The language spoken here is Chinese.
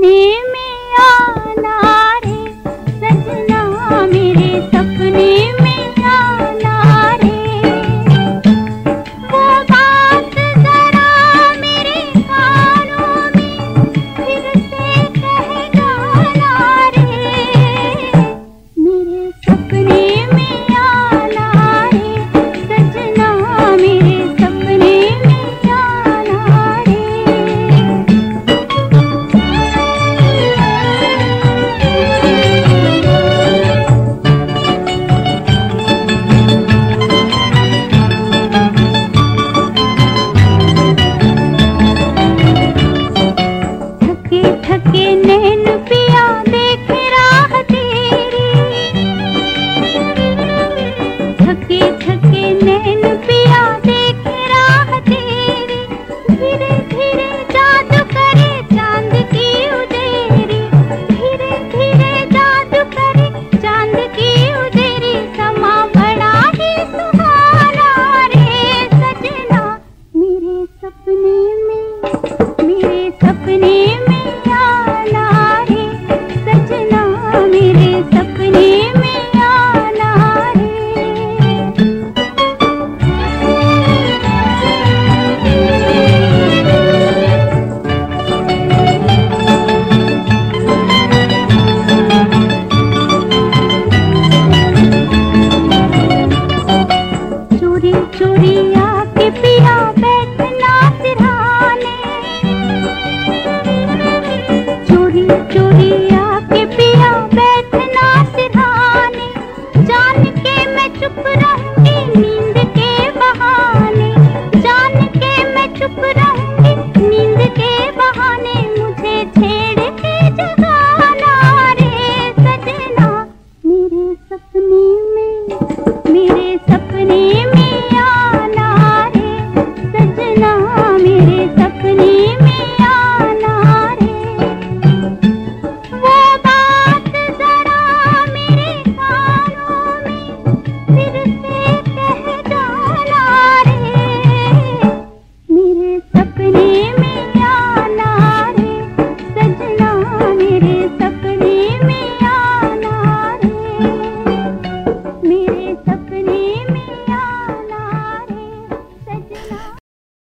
您。